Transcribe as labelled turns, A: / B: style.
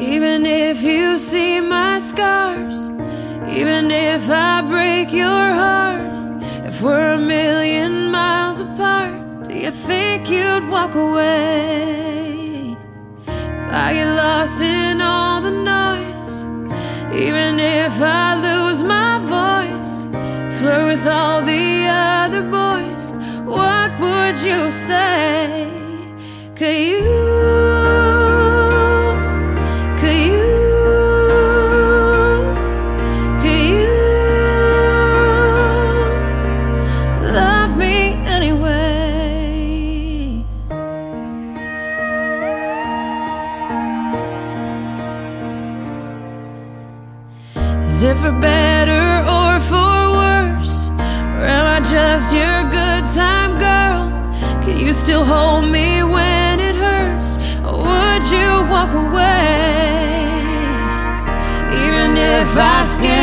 A: Even if you see my scars, even if I break your heart, if we're a million miles apart, do you think you'd walk away? If I get lost in all the noise, even if I lose my voice, flirt with all the other boys, what would you say? Could you? Is it for better or for worse? Or am I just your good time girl? Can you still hold me when it hurts? Or would you walk away? Even if I scandalize